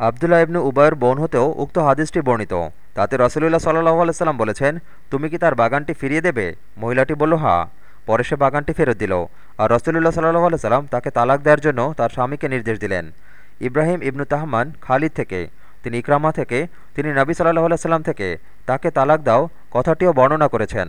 আবদুল্লাহ ইবনু উবায়ের বোন হতেও উক্ত হাদিসটি বর্ণিত। তাতে রসুলুল্লাহ সাল্লাহ আলাইসাল্লাম বলেছেন, তুমি কি তার বাগানটি ফিরিয়ে দেবে? মহিলাটি বলল, হা। পরে সে বাগানটি ফেরত দিল। আর রসুলুল্লাহ সাল্লাহ আলাইসাল্লাম তাকে তালাক দেওয়ার জন্য তার স্বামীকে নির্দেশ দিলেন। ইব্রাহিম ইবনু তাহমান খালিদ থেকে, তিনি ইকরামা থেকে, তিনি নবী সাল্লাহ আলাইসাল্লাম থেকে তাকে তালাক দাও কথাটিও বর্ণনা করেছেন।